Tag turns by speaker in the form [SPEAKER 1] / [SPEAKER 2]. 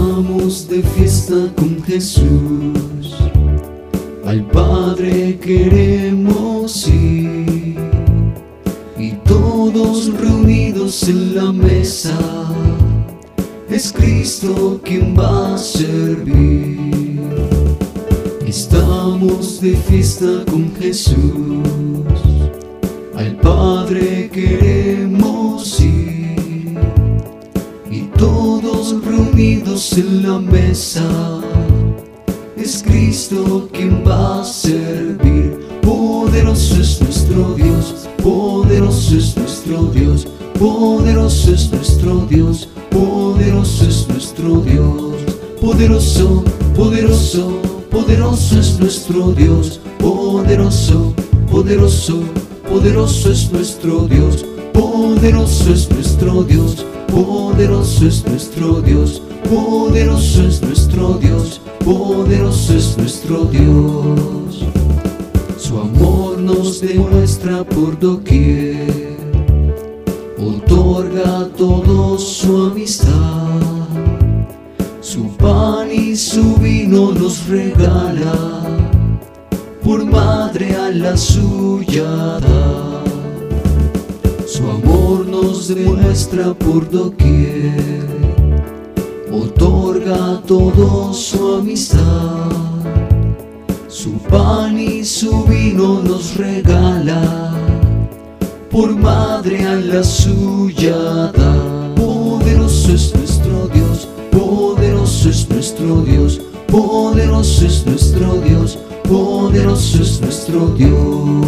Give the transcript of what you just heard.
[SPEAKER 1] Estamos de fiesta con Jesús, al Padre queremos ir. Y todos reunidos en la mesa, es Cristo quien va a servir. Estamos de fiesta con Jesús, al Padre queremos ir en la mesa, es Cristo quien va a servir. Poderoso es nuestro Dios, poderoso es nuestro Dios, poderoso es nuestro Dios, poderoso es nuestro Dios, poderoso, poderoso, poderoso es nuestro Dios, poderoso, poderoso, poderoso es nuestro Dios, poderoso es nuestro Dios, poderoso es nuestro Dios, poderoso es nuestro Dios, poderoso es nuestro Dios. Su amor nos demuestra por doquier, otorga a todos su amistad. Su pan y su vino nos regala, por madre a la suya. Su amor nos demuestra por doquier, otorga a todos su amistad. Su pan y su vino nos regala, por madre a la suya da. Poderoso es nuestro Dios, poderoso es nuestro Dios, poderoso es nuestro Dios, poderoso es nuestro Dios.